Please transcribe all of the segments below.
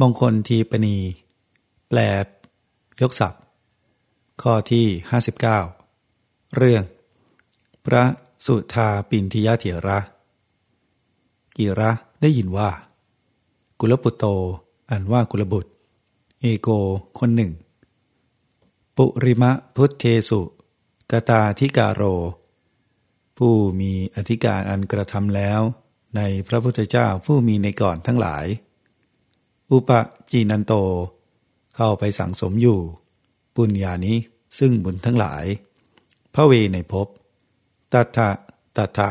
มงคลทีปณี แปลยกศัพท์ ข้อที่ 59 เรื่อง พระสุธาปินทิยเถระ กิระได้ยินว่า กุลปุตโตอันว่ากุลบุตร เอโกคนหนึ่ง ปุริมะพุทเทสุกตาธิกาโร ผู้มีอธิการอันกระทำแล้ว ในพระพุทธเจ้าผู้มีในก่อนทั้งหลาย อุปจีนันโต เข้าไปสังสมอยู่ ปุญญานี้ซึ่งบุญทั้งหลาย พระเวในภพตัทะตัทะ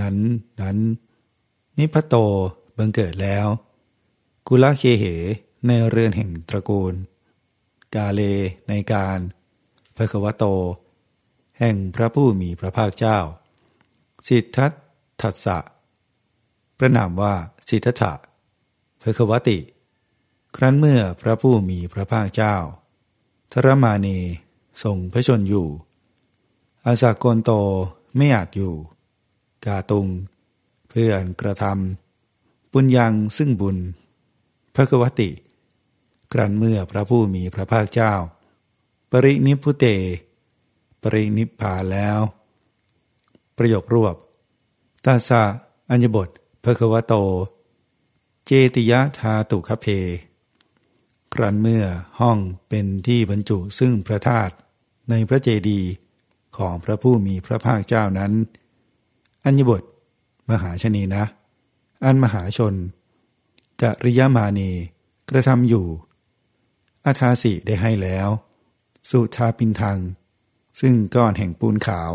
นั้นนั้น นิพโตบังเกิดแล้ว กุลเคเหในเรือนแห่งตระกูล กาเลในการพระควโต แห่งพระผู้มีพระภาคเจ้า สิทธัตถัสสะประนามว่าสิทธัตถะเพควติ ครั้นเมื่อพระผู้มีพระภาคเจ้า ทรมานีทรงพระชนอยู่ อาสากนโตไม่อาจอยู่ กาตุง เพื่อนกระทำปุญญังซึ่งบุญ พระควติ ครั้นเมื่อพระผู้มีพระภาคเจ้า ปรินิพุเต ปรินิพพาแล้ว ประโยครวบ ตาสะอัญญบทพระควโต เจติยะทาตุคเพ ครั้นเมื่อห้องเป็นที่บรรจุซึ่งพระธาตุในพระเจดีย์ของพระผู้มีพระภาคเจ้านั้น อัญญบทมหาชนีนะ อันมหาชนกริยามานีกระทำอยู่อาทาสิได้ให้แล้ว สุทาปินทัง ซึ่งก้อนแห่งปูนขาว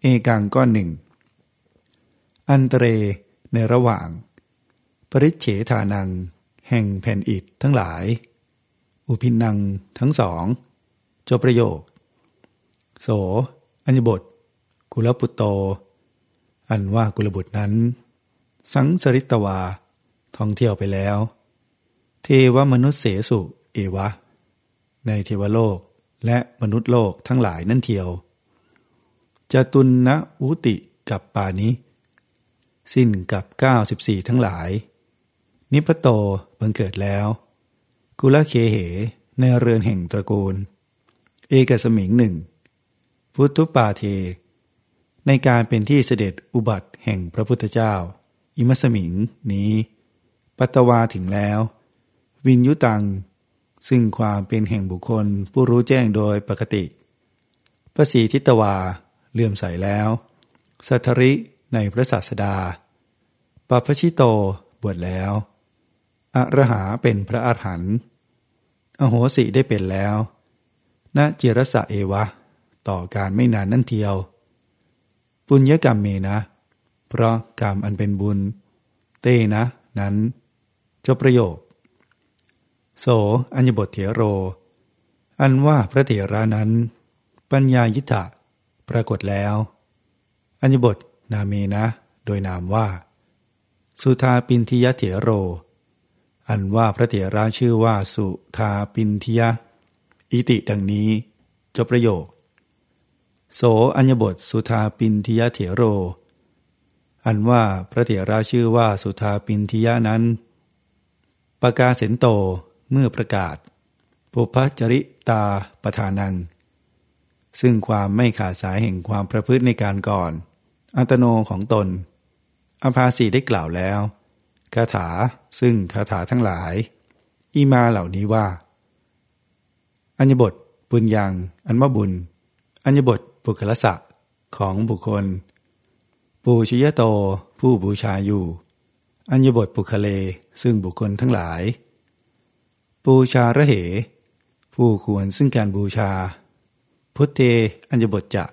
เอกังก้อนหนึ่ง อันเตเรในระหว่าง ปริเฉทานัง แห่งแผ่นอิฐทั้งหลาย อุพินังทั้งสองจบประโยค โส อัญญบท กุลปุตโต อันว่ากุลบุตรนั้น สังสริตวา ท่องเที่ยวไปแล้ว เทวมนุษย์เสสุ เอวะ ในเทวโลกและมนุษย์โลกทั้งหลายนั่นเทียวจตุนนะอุติกับปานิสิ้นกับ 94 ทั้งหลาย นิพโตบังเกิดแล้ว กุลเคเห ในเรือนแห่งตระกูล เอกสมิงหนึ่ง พุทธุปาเท ในการเป็นที่เสด็จอุบัติแห่งพระพุทธเจ้า อิมัสมิงนี้ ปัตวาถึงแล้ว วินยุตัง ซึ่งความเป็นแห่งบุคคลผู้รู้แจ้งโดยปกติพระสีทิตวาเลื่อมใสแล้ว สัทริในพระศาสดาปัพชิโตบวชแล้วอรหาเป็นพระอาหารหันต์ อโหสิได้เป็นแล้วณจิรสะเอวะ ต่อการไม่นานนั่นเทียว ปุญญกรรมเมนะ เพราะกรรมอันเป็นบุญ เตนะ นั้นจบประโยค โสอัญญบทเถโร อันว่าพระเถระนั้น ปัญญายิทะปรากฏแล้ว อัญญบทนาเมนะ โดยนามว่า สุธาปินทิยเถโร อันว่าพระเถระชื่อว่าสุธาปินทิยะ อิติดังนี้จบประโยค โสอัญญบทสุธาปินทิยเถโร อันว่าพระเถระชื่อว่าสุธาปินทิยะนั้น ประกาศเสนโตเมื่อประกาศปุพจริตาประธานัง ซึ่งความไม่ขาดสายแห่งความประพฤติในการก่อน อัตโนของตนอภาสีได้กล่าวแล้ว คาถาซึ่งคาถาทั้งหลาย อีมาเหล่านี้ว่า อัญญบทปุญญัง อันมบุญ อัญญบทบุคลสะของบุคคล ปูชิยโต ผู้บูชาอยู่ อัญญบทปุคเลซึ่งบุคคลทั้งหลาย ปูชาระเห ผู้ควรซึ่งการบูชา พุทเทอัญญบทจะ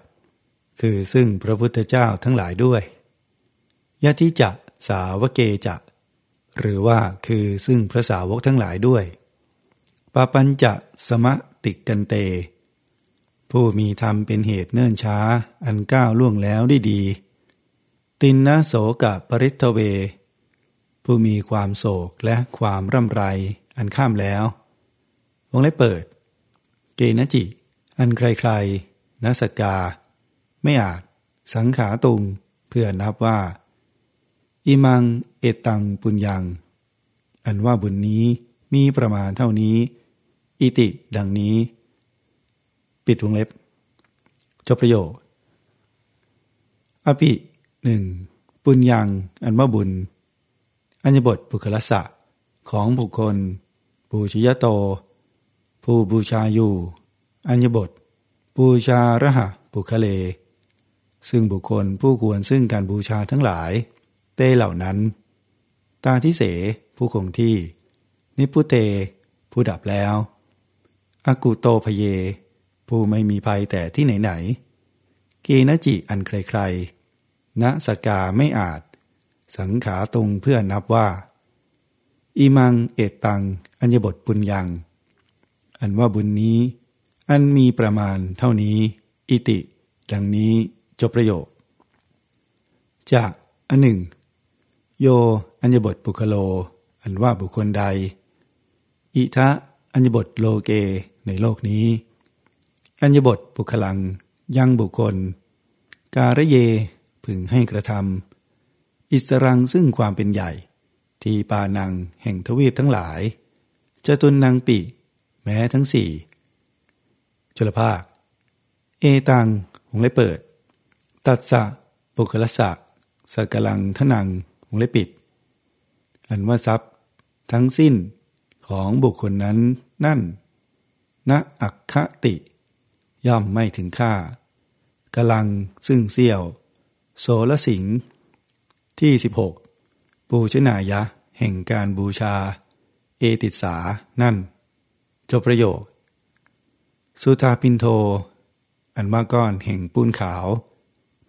คือซึ่งพระพุทธเจ้าทั้งหลายด้วยยะทิจะสาวเกจะ หรือว่าคือซึ่งพระสาวกทั้งหลายด้วยปาปัญจะสมะติกันเต ผู้มีธรรมเป็นเหตุเนื่นช้า อันก้าวล่วงแล้วได้ดี ตินนะโสกะปริทเว ผู้มีความโศกและความร่ำไร อันข้ามแล้ว วงเล็บเปิด เกณจิ อันใครๆนัสกา ไม่อาจ สังขาตุง เพื่อนับว่า อิมัง เอตังปุญญัง อันว่าบุญนี้มีประมาณเท่านี้ อิติดังนี้ ปิดวงเล็บ จบประโยค อภิหนึ่งปุญญัง อันว่าบุญ อัญญบทบุคลสะของบุคคลปูชยโต ผู้บูชาอยู่ อัญญบทบูชาระหะบุคเล ซึ่งบุคคลผู้ควรซึ่งการบูชาทั้งหลาย เต้เหล่านั้น ตาทิเส ผู้คงที่ นิพุเต ผู้ดับแล้วอากุโตพเย ผู้ไม่มีภัยแต่ที่ไหนไหนกีนจิอันใครๆณสกาไม่อาจ สังขาตรงเพื่อนับว่า อิมังเอตัง อัญญบทบุญยัง อันว่าบุญนี้ อันมีประมาณเท่านี้ อิติ ดังนี้จบประโยค จากอันหนึ่ง โย อัญญบทบุคโล อันว่าบุคคลใด อิทะอัญญบทโลเกในโลกนี้ อัญญบทบุคลังยังบุคคล การะเยพึงให้กระทำอิสรังซึ่งความเป็นใหญ่ ที่ปานังแห่งทวีปทั้งหลายจะตุนนางปีแม้ทั้งสี่จุลภาค เอตังหงเลเปิด ตัดสะปุคลสะสกลังทนังหงเลปิด อันว่าทรัพย์ทั้งสิ้นของบุคคลนั้นนั่นณอักคติ ย่อมไม่ถึงค่ากำลังซึ่งเสี่ยว โสลสิงที่ 16 ปูชนายะ แห่งการบูชา เอติสานั่น จบประโยค สุธาปินโท อันว่าก้อนแห่งปูนขาว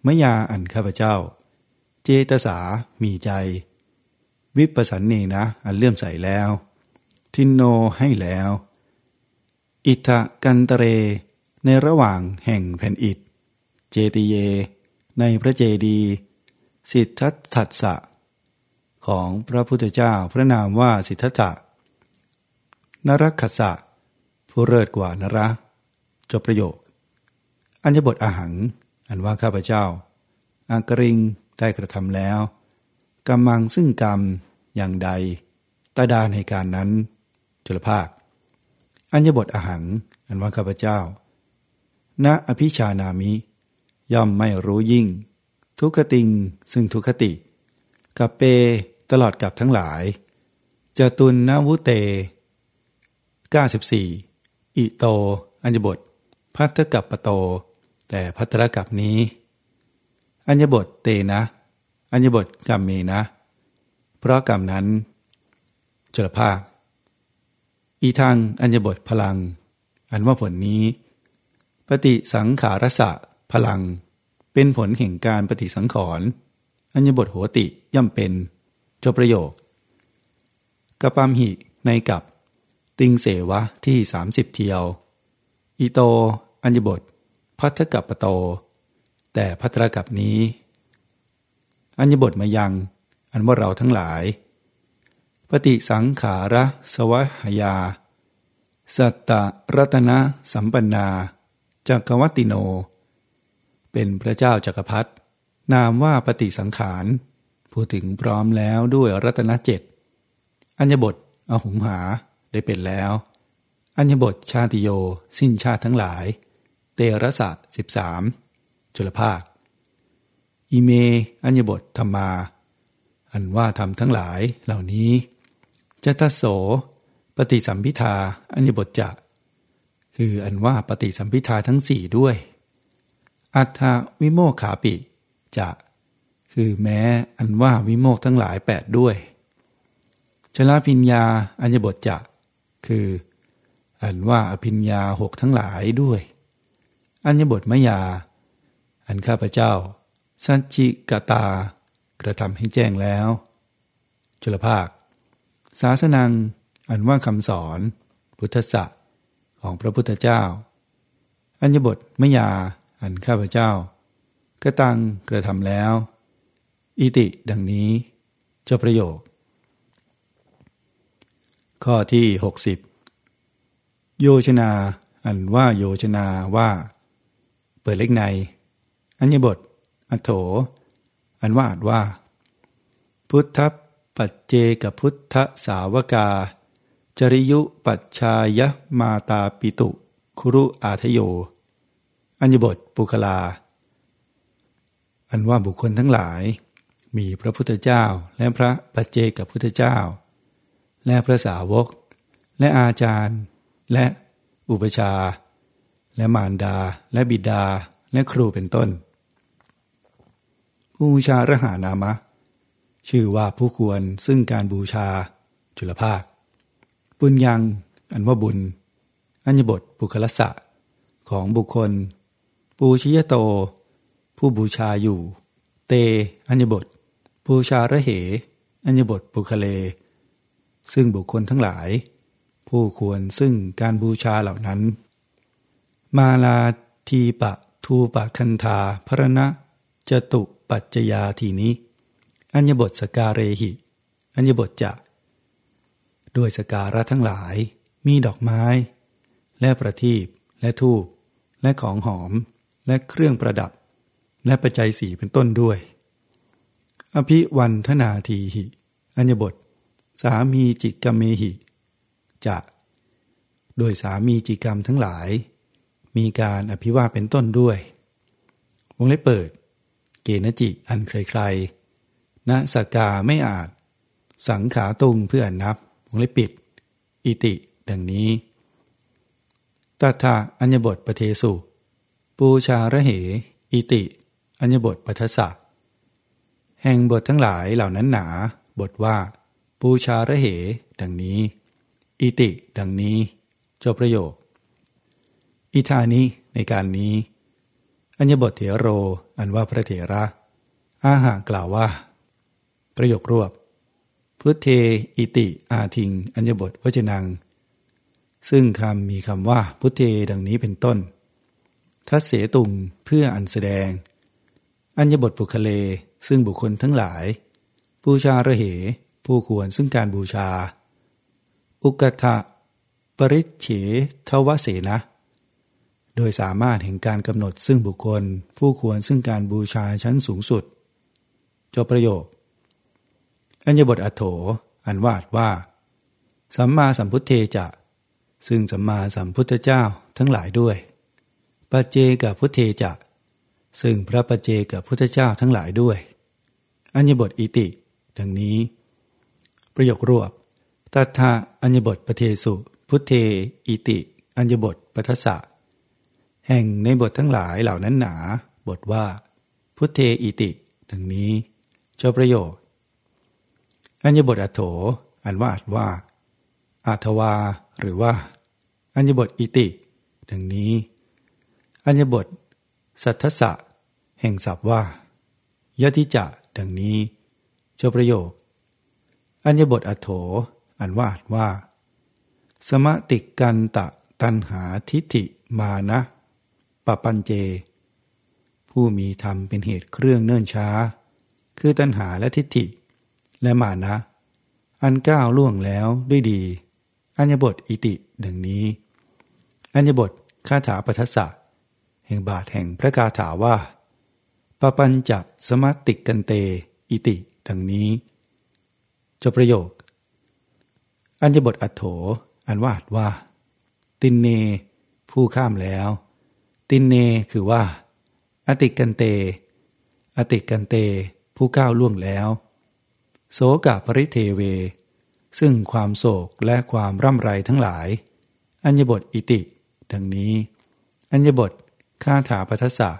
มยาอันข้าพเจ้า เจตสามีใจ วิปสันเนนะ อันเลื่อมใสแล้ว ทินโนให้แล้ว อิทะกันตเร ในระหว่างแห่งแผ่นอิฐ เจติเย ในพระเจดีสิทธัตถัสสะของพระพุทธเจ้าพระนามว่าสิทธัตถะนรคสะผู้เลิศกว่านระจบประโยค อัญญบทอาหัง อันว่าข้าพเจ้าอากริงได้กระทำแล้ว กำมังซึ่งกรรมอย่างใดตาดาในการนั้น จุลภาค อัญญบทอาหัง อันว่าข้าพเจ้า ณอภิชานามิ ย่อมไม่รู้ยิ่ง ทุกขติงซึ่งทุกขติ กับเปตลอดกับทั้งหลายจตุนนาวุเต 94 อิโต อัญญบท พัทธกับปโต แต่พัทธกับนี้ อัญญบทเตนะ อัญญบทกรรมเมนะ เพราะกรรมนั้นจลภาค อีทางอัญญบทพลัง อันว่าผลนี้ ปฏิสังขารสะพลัง เป็นผลแห่งการปฏิสังขรณ์อัญญบทโหติย่อมเป็นจบประโยคกระปามหิในกับ ติงเสวะที่สามสิบเทียว อิโต อัญญบท พัทธกับปโต แต่พัทรกับนี้ อัญบทมายัง อันว่าเราทั้งหลาย ปฏิสังขาระสวหยา สัตตรัตนะสัมปันนาจักวัติโน เป็นพระเจ้าจักรพรรดินามว่าปฏิสังขารพูดถึงพร้อมแล้วด้วยรัตนเจ็ดอัญบทอหุงหาได้เป็นแล้ว อัญญบทชาติโย สิ้นชาติทั้งหลาย เตระสะสิบสามจุลภาค อิเม อัญญบทธรรมา อันว่าทำทั้งหลายเหล่านี้จะทัโส ปฏิสัมพิทาอัญญบทจะคืออันว่าปฏิสัมพิทาทั้งสี่ด้วย อัฏฐวิโมขาปิจะคือแม้อันว่าวิโมกทั้งหลายแปดด้วย ชลาพิญญาอัญญบทจะคือ อันว่าอภิญญาหกทั้งหลายด้วย อัญญบทมยา อันข้าพเจ้า สัจจิกตา กระทำให้แจ้งแล้ว จุลภาค ศาสนัง อันว่าคำสอน พุทธะของพระพุทธเจ้า อัญญบทมยา อันข้าพเจ้ากระตังกระทำแล้ว อิติดังนี้เจบประโยค ข้อที่ 60 โยชนา อันว่าโยชนาว่า เปิดเล็กใน อัญญบท อโถ อันว่าอัดว่า พุทธปัจเจกพุทธสาวกา จริยุปัจชายมาตาปิตุ คุรุอาทโย อัญญบทปุคลา อันว่าบุคคลทั้งหลาย มีพระพุทธเจ้าและพระปัจเจกพุทธเจ้า และพระสาวก และอาจารย์ และอุปชา และมารดา และบิดา และครูเป็นต้น บูชาระหานามะ ชื่อว่าผู้ควรซึ่งการบูชาจุลภาคบุญยัง อันว่าบุญ อัญญบทบุคลสะ ของบุคคล ปูชิยโต ผู้บูชาอยู่ เต อัญญบทบูชาระเห อัญญบทบุคเล ซึ่งบุคคลทั้งหลาย ผู้ควรซึ่งการบูชาเหล่านั้น มาลาทีปะทูปะคันธาพระณะจตุ ปัจจยาทีนี้ อัญญบทสการเรหิ อัญญบทจะ ด้วยสการะทั้งหลาย มีดอกไม้ และประทีปและทูบและของหอม และเครื่องประดับ และปัจจัยสีเป็นต้นด้วย อภิวันทนาทีหิ อัญญบท สามีจิกกมเมหิ จะ โดยสามีจิกรรมทั้งหลาย มีการอภิวาเป็นต้นด้วยวงเล็บเปิด เกณจิอันใครๆณสกาไม่อาจ สังขาตุงเพื่อนนับวงเล็บปิด อิติ ดังนี้ตถาอัญญบทปเทสุ ปูชาระเห อิติ อัญญบทปัทสะแห่งบททั้งหลายเหล่านั้นหนา บทว่า ปูชาระเห ดังนี้ อิติ ดังนี้ จบประโยค อิธานี้ในการนี้ อัญญบทเถโร อันว่าพระเถระ อาหากล่าวว่า ประโยครวบพุทเทอิติอาทิง อัญญบทวจนัง ซึ่งคำมีคำว่าพุทเทดังนี้เป็นต้น ทัศเสตุงเพื่ออันแสดง อัญญบทปุคเล ซึ่งบุคคลทั้งหลาย บูชาระเห ผู้ควรซึ่งการบูชา อุกทะปริเฉทวเสนะ โดยสามารถแห่งการกำหนดซึ่งบุคคล ผู้ควรซึ่งการบูชาชั้นสูงสุด จบประโยค อัญญบทอโถ อันวาดว่า สัมมาสัมพุทเทจะ ซึ่งสัมมาสัมพุทธเจ้าทั้งหลายด้วยปัจเจกับพุทเทจะ ซึ่งพระปัจเจกับพุทธเจ้าทั้งหลายด้วย อัญญบทอิติ ดังนี้ ประโยครวบตัทาอัญญบทปเทสุ พุทเทอิติ อัญญบทปทัสสะ แห่งในบททั้งหลายเหล่านั้นหนา บทว่า พุทเทอิติดังนี้เจ้าประโยคอัญญบทอัโถ อันว่าอัดว่าอาทวาหรือว่า อัญญบทอิติ ดังนี้ อัญญบท สัทธะแห่งศัพท์ว่ายติจะดังนี้เจ้าประโยค อัญญบทอัโถ อันว่าอัดว่า สมติกันตะตันหาทิฏฐิมานะ ปปัญเจ ผู้มีธรรมเป็นเหตุเครื่องเนิ่นช้า คือตัณหาและทิฏฐิ และมานะ อันก้าวล่วงแล้วด้วยดี อัญญบทอิติดังนี้ อัญญบทคาถาปทัสสะแห่งบาทแห่งพระคาถาว่าปปัญจะสมัติกันเต อิติดังนี้จบประโยค อัญญบทอัโถ อันวาดว่า ตินเน ผู้ข้ามแล้ว ตินเนคือว่า อติกันเต อติกันเต ผู้ก้าวล่วงแล้ว โสกปริเทเว ซึ่งความโศกและความร่ำไรทั้งหลาย อัญญบทอิติ ดังนี้ อัญญบทคาถาปัทสะ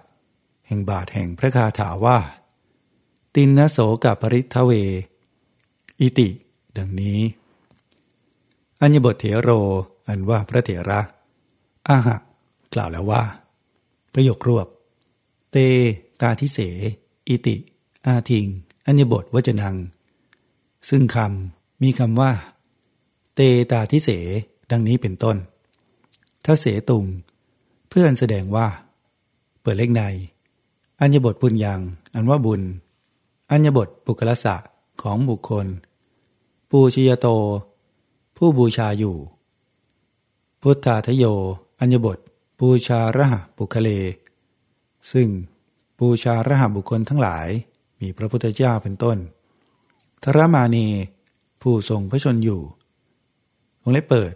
แห่งบาทแห่งพระคาถาว่า ตินนโสกปริทเว อิติ ดังนี้ อัญญบทเถโร อันว่าพระเถระอาหะกล่าวแล้วว่า ประโยครวบ เต ตาทิเส อิติ อาทิง อัญญบทวจนัง ซึ่งคำมีคำว่า เตตาทิเส ดังนี้เป็นต้นถ้าเสตุง เพื่อนแสดงว่า เปิดเลขใน อัญญบทปุญญัง อันว่าบุญ อัญญบทปุกลสะของบุคคล ปูชยโต ผู้บูชาอยู่ พุทธาทโย อัญญบท บูชาระหะบุคเล ซึ่งบูชาระหะบุคคลทั้งหลายมีพระพุทธเจ้าเป็นต้นธรมานี ผู้ทรงพระชนอยู่ วงเล็บเปิด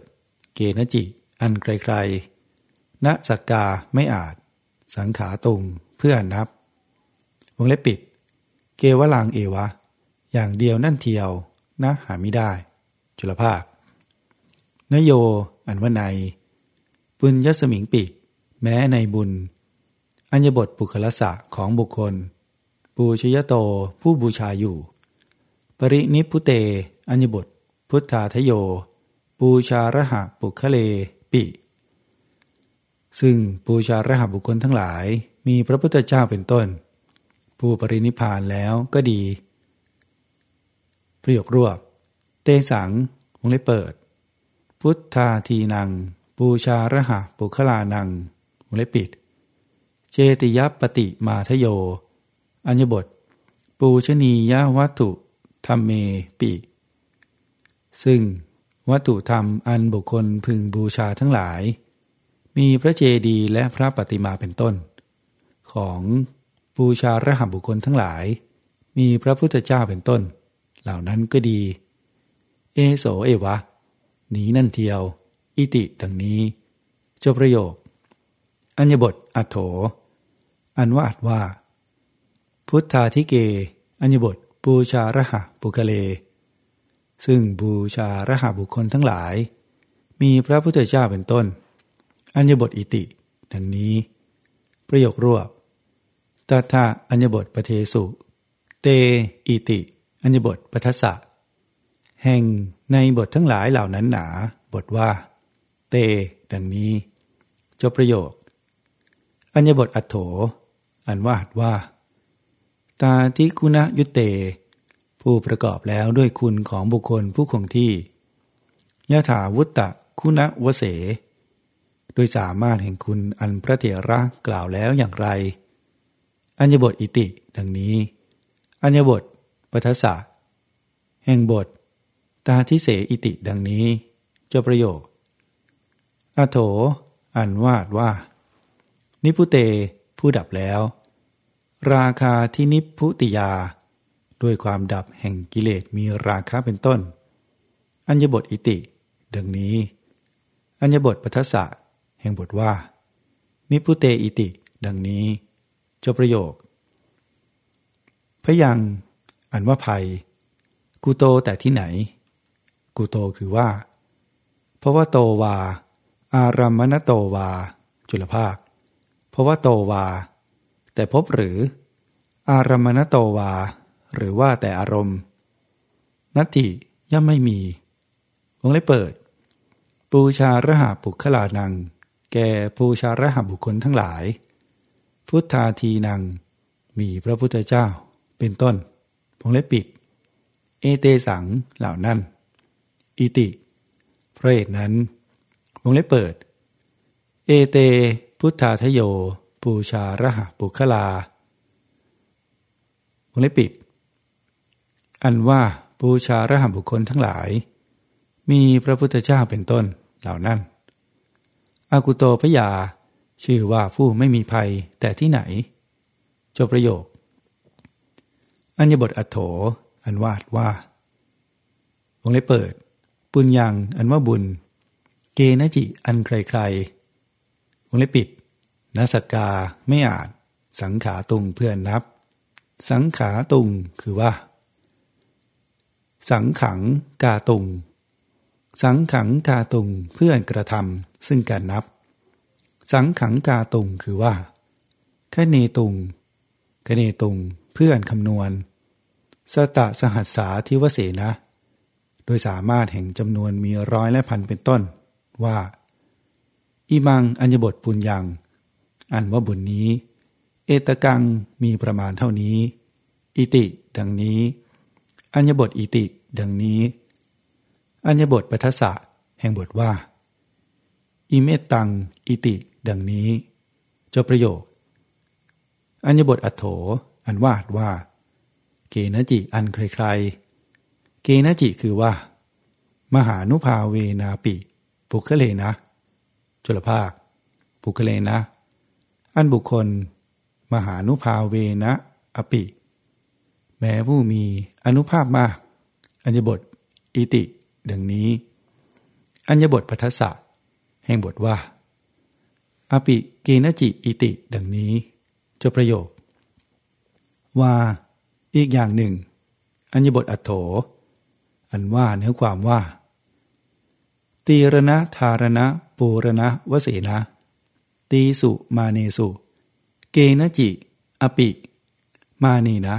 เกณจิ อันไกลๆณสักกาไม่อาจ สังขาตุงเพื่อนับ วงเล็บปิด เกวลังเอวะ อย่างเดียวนั่นเทียวนะหาไม่ได้ จุลภาคนโย อันว่าในปุญยสมิงปิ แม้ในบุญ อัญญบทปุคลสะของบุคคล ปูชยโตผู้บูชาอยู่ ปรินิพุเต อัญญบทพุทธาทโย ปูชาระหะปุคเลปิ ซึ่งปูชาระหะบุคคลทั้งหลายมีพระพุทธเจ้าเป็นต้น ผู้ปรินิพานแล้วก็ดี ประโยครวบ เตสังวงเล็บเปิด พุทธาทีนัง ปูชาระหะปุคลานัง วงเล็บปิด เจติยปฏิมาทโย อัญญบท ปูชนียวัตถุธรรมเมปิ ซึ่งวัตถุธรรมอันบุคคลพึงบูชาทั้งหลาย มีพระเจดีย์และพระปฏิมาเป็นต้น ของบูชาระหบุคคลทั้งหลาย มีพระพุทธเจ้าเป็นต้น เหล่านั้นก็ดี เอโสเอวะหนีนั่นเทียว อิติดังนี้ จบประโยค อัญญบทอัโถ อันว่าอัดว่า พุทธาธิเก อัญญบทบูชาระหะปุกเล ซึ่งบูชาระหะบุคคลทั้งหลาย มีพระพุทธเจ้าเป็นต้น อัญญบทอิติ ดังนี้ ประโยครวบตถาอัญญบทปเทสุ เตอิติ อัญญบทปทัสสะแห่งในบททั้งหลายเหล่านั้นหนา บทว่า เต ดังนี้ จบประโยค อัญญบทอัตโถ อันว่าดว่า ตาทิคุณยุเต ผู้ประกอบแล้วด้วยคุณของบุคคลผู้คงที่ยะถาวุตตะคุณวเส โดยสามารถแห่งคุณอันพระเถระกล่าวแล้วอย่างไร อัญญบทอิติดังนี้ อัญญบทปัทสะแห่งบท ตาทิเสอิติดังนี้ เจบประโยคอโถ อันวาดว่า นิพุเตผู้ดับแล้ว ราคาที่นิพุติยา ด้วยความดับแห่งกิเลสมีราคาเป็นต้น อัญญบทอิติ ดังนี้ อัญญบทปัทสะแห่งบทว่า นิพุเตอิติ ดังนี้จบประโยค พยังอันว่าภัยกูโตแต่ที่ไหนกูโตคือว่า เพราะว่าโตวา อารามณโตวา จุลภาค ราะว่าโตวา แต่พบหรือ อารามณโตวา หรือว่าแต่อารมณ์ นัตติย่อมไม่มีวงเล็บเปิด ปูชาระหะปุคลานัง แก่ปูชาระหะบุคคลทั้งหลาย พุทธาทีนัง มีพระพุทธเจ้า เป็นต้นวงเล็บปิด เอเตสังเหล่านั้น อิติเพระเหตุนั้นวงเล็บเปิด เอเต พุทธาทโย ปูชาระหะปุคลาวงเล็บปิด อันว่าปูชาระหะบุคคลทั้งหลาย มีพระพุทธเจ้าเป็นต้นเหล่านั้นอากุโตพยา ชื่อว่าผู้ไม่มีภัยแต่ที่ไหน จบประโยค อัญญบทอัโถ อันวาดว่าวงเล็บเปิด ปุญญังอันว่าบุญ เกณจิอันใครๆ วงเล็บปิดนสกาไม่อาจ สังขาตุงเพื่อนนับ สังขาตุงคือว่า สังขังกาตุง สังขังกาตุงเพื่อนกระทำซึ่งการนับ สังขังกาตุงคือว่าคเนตุงคเนตุงเพื่อนคำนวณ สตะสหัสสาทิวเสนะ โดยสามารถแห่งจำนวนมีร้อยและพันเป็นต้น ว่า อิมังอัญญบทปุญญัง อันว่าบุญนี้ เอตกังมีประมาณเท่านี้ อิติ ดังนี้ อัญญบทอิติ ดังนี้ อัญญบทปัทสะแห่งบทว่า อิเมตตัง อิติ ดังนี้ จบประโยค อัญญบทอัโถ อันวาดว่า เกณจิอันใครๆ เกณจิคือว่า มหานุภาเวนาปิ ปุคเลนะ จุลภาคปุคเลนะ อันบุคคล มหานุภาเวนะอปิ แม้ผู้มีอนุภาพมาก อัญญบท อิติ ดังนี้ อัญญบทปัทสะแห่งบทว่า อปิเกนจิ อิติ ดังนี้จบประโยค ว่า อีกอย่างหนึ่ง อัญญบทอัตโถ อันว่าเนื้อความว่า ตีรณะธารณะปูรณะวสีนะตีสุมาเนสุ เกนจิ อปิ มานีนะ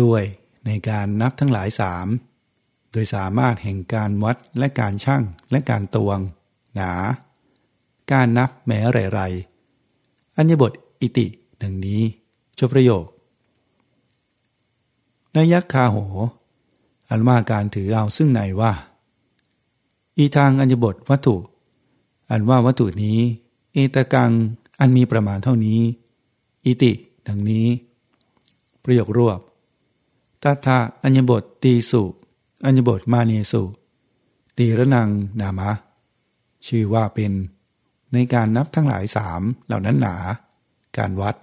ด้วยในการนับทั้งหลายสามโดยสามารถแห่งการวัดและการชั่งและการตวง หนา การนับแม้ไรไรอัญญบทอิติดังนี้ชประโยคในยักคาโห อันว่าการถือเอาซึ่งในว่า อีทางอัญบทวัตถุ อันว่าวัตถุนี้ เอตกังอันมีประมาณเท่านี้ อิติ ดังนี้ ประโยครวบตัทาอัญบทตีสุอัญญบทมาเนสุตีระนังนามะ ชื่อว่าเป็นในการนับทั้งหลายสามเหล่านั้นหนา การวัด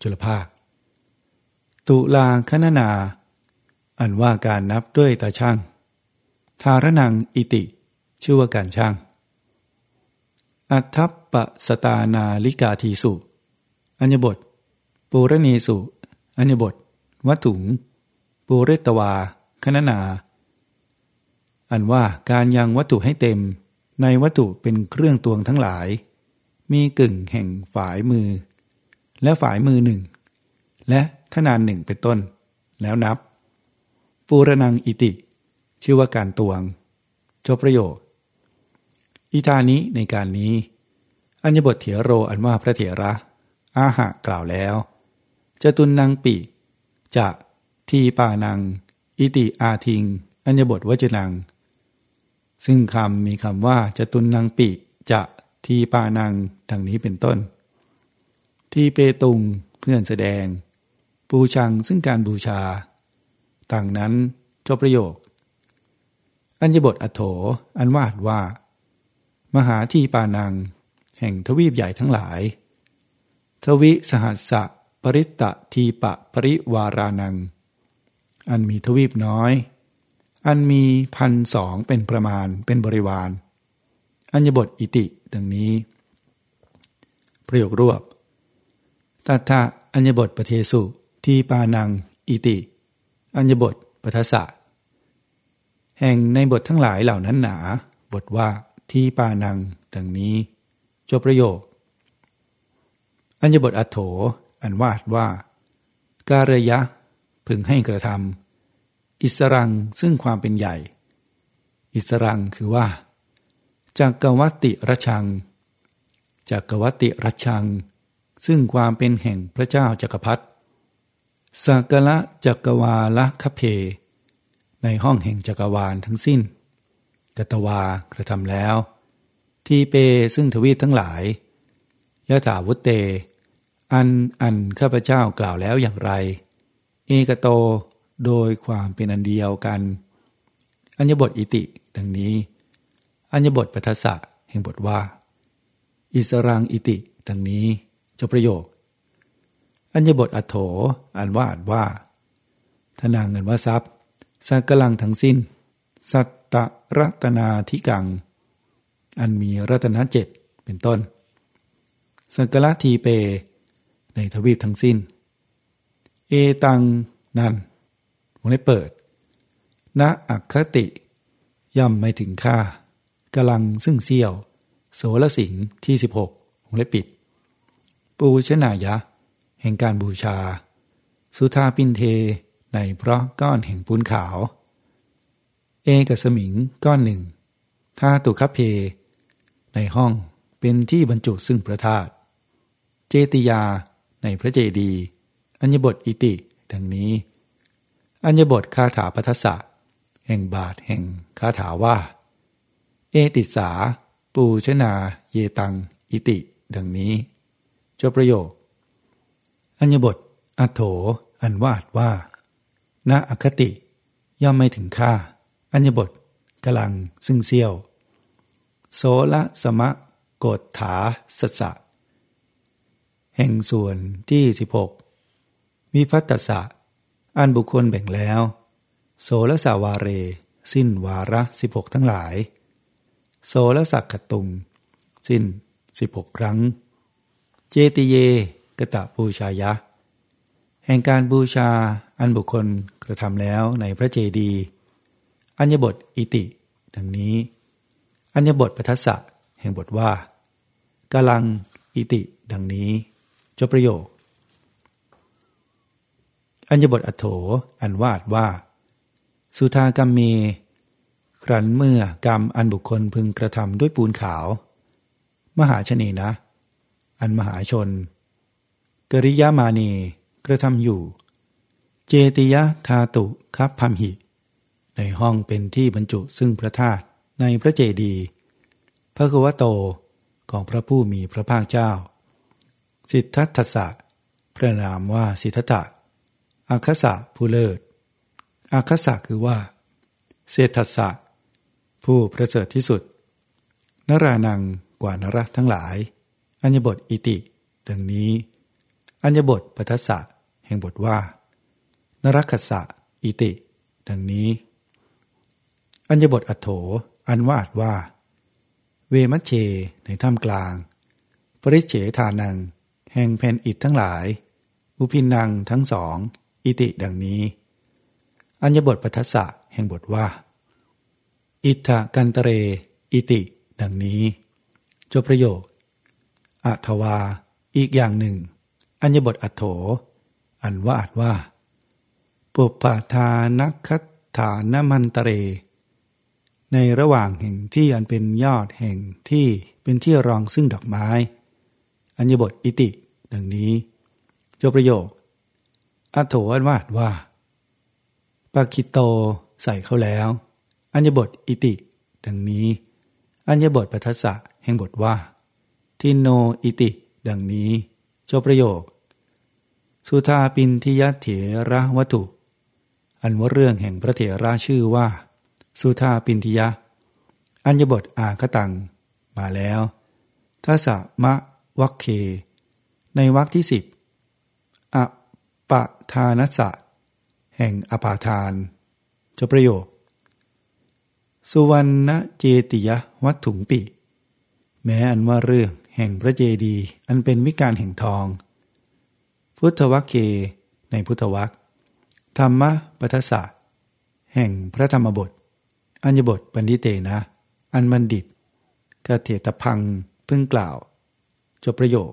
จุลภาค ตุลาคณนา อันว่าการนับด้วยตาช่างทารนังอิติ ชื่อว่าการช่าง อัทัปปสตานาลิกาทีสุ อัญญบท ปูรณีสุ อัญญบท วัตถุง ปูเรตวา คณนา อันว่าการยังวัตถุให้เต็ม ในวัตถุเป็นเครื่องตวงทั้งหลาย มีกึ่งแห่งฝ่ายมือ และฝ่ายมือหนึ่ง และขนานหนึ่งเป็นต้น แล้วนับ ปูรนังอิติ ชื่อว่าการตวง จบประโยค อิทานี้ในการนี้ อัญญบทเถโรอันว่าพระเถระ อาหะกล่าวแล้ว จะตุนนางปีจะทีปานัง อิติอาทิง อัญญบทวจนัง ซึ่งคำมีคำว่าจะตุนนางปิ จะทีปานังดังนี้เป็นต้น ทีเปตุงเพื่อนแสดง ปูชังซึ่งการบูชา ต่างนั้นจบประโยค อัญญบทอโถ อันวาดว่า มหาทีปานัง แห่งทวีปใหญ่ทั้งหลาย ทวิสหัสสะปริตตะทีปะปริวารานัง อันมีทวีปน้อย อันมีพันสองเป็นประมาณเป็นบริวาร อัญญบทอิติดังนี้ ประโยครวบตัทะอัญญบทปเทสุทีปานัง อิติ อัญญบทปทัสสะแห่งในบททั้งหลายเหล่านั้นหนา บทว่า ทีปานัง ดังนี้ จบประโยค อัญญบทอัโถ อันวาดว่า การยะพึงให้กระทำอิสรังซึ่งความเป็นใหญ่ อิสรังคือว่าจักรวัติรชังจักรวัติรชัง ซึ่งความเป็นแห่งพระเจ้าจักรพรรดิสักละจักรวาละคเพ ในห้องแห่งจักรวาลทั้งสิ้น กตวากระทำแล้ว ทีเปซึ่งทวีปทั้งหลายยะถาวุตเต อันอันข้าพเจ้ากล่าวแล้วอย่างไร เอกโตโดยความเป็นอันเดียวกัน อัญญบทอิติ ดังนี้ อัญญบทปัทสะแห่งบทว่า อิสรังอิติ ดังนี้จบประโยค อัญญบทอัโถอันว่าอันว่าทนางเงินว่าทรัพย์สักกลังทั้งสิ้น สัต ตรัตนาธิกัง อันมีรัตนเจ็ดเป็นต้นสักละทีเป ในทวีปทั้งสิ้น เอตังนันวงเล็บเปิดณอักคติ ย่อมไม่ถึงค่ากำลังซึ่งเสี้ยว โสลสิงที่ 16วงเล็บปิด ปูชนายะ แห่งการบูชา สุธาปินเทในเพราะก้อนแห่งปูนขาว เอกสมิงก้อนหนึ่งท่าตุคัพเพ ในห้องเป็นที่บรรจุซึ่งพระธาตุเจติยาในพระเจดีย์อัญญบทอิติดังนี้ อัญญบทคาถาพัทสะแห่งบาทแห่งคาถาว่า เอติสา ปูชนา เยตัง อิติ ดังนี้จบประโยค อัญญบทอัโถ อันวาดว่าณอคติย่อมไม่ถึงค่า อัญบทกำลังซึ่งเซี่ยว โสละสมะโกฏฐาสัสะ แห่งส่วนที่ 16วิพัตตสะ อันบุคคลแบ่งแล้ว โสและสาวาเร สิ้นวาระสิบหกทั้งหลาย โสรสักขตุง สิ้นสิบหกครั้ง เจติเยกตะบูชายะ แห่งการบูชาอันบุคคลกระทำแล้วในพระเจดีย์ อัญญบทอิติ ดังนี้ อัญญบทปทัสสะแห่งบทว่ากาลังอิติ ดังนี้จบประโยค อัญญบทอัโถอันวาดว่า สุธากรรมเม ครั้นเมื่อกรรมอันบุคคลพึงกระทำด้วยปูนขาว มหาชนีนะ อันมหาชน กริยามานีกระทำอยู่ เจติยะทาตุคับพัมหิ ในห้องเป็นที่บรรจุซึ่งพระธาตุในพระเจดีย์พระกวโตของพระผู้มีพระภาคเจ้า สิทธัตถะพระนามว่าสิทธัตถะอาคสะผู้เลิศอาคสะคือว่า เศรษฐสะผู้ประเสริฐที่สุด นรานังกว่านรทั้งหลาย อัญญบทอิติ ดังนี้ อัญญบทปัทสะแห่งบทว่า นรคัสสะอิติ ดังนี้ อัญญบทอัโถ อันวาดว่า เวมัชเชในถ้ำกลาง ปริเฉทานัง แห่งแผ่นอิฐทั้งหลาย อุพินังทั้งสอง อิติดังนี้ อัญญบทปัทสะแห่งบทว่า อิทธกันตเร อิติ ดังนี้ จบประโยคอัทวา อีกอย่างหนึ่ง อัญญบทอัโถ อันวาดว่า ปุปปาทานักคัฐานมันตเร ในระหว่างแห่งที่อันเป็นยอดแห่งที่เป็นที่รองซึ่งดอกไม้ อัญญบทอิติ ดังนี้จบประโยคอัโถอันวาดว่าปาคิโตใส่เขาแล้ว อัญญบทอิติ ดังนี้ อัญญบทปัทสะแห่งบทว่า ทินโนอิติ ดังนี้จบประโยค สุธาปินทิยเถระวัตถุ อันว่าเรื่องแห่งพระเถระชื่อว่า สุธาปินทิยะ อัญญบทอาคตัง มาแล้วทัสมะวัคเค ในวรคที่สิบอปะทานัสสะแห่งอปาทานจบประโยค สุวรรณเจติยวัตถุงปิ แม้อันว่าเรื่องแห่งพระเจดีย์อันเป็นวิการแห่งทอง พุทธวัคเค ในพุทธวัคธรรมะปัทสะแห่งพระธรรมบท อัญบทปันดิเตนะ อันบัณฑิตกเถตพังพึ่งกล่าว จบประโยค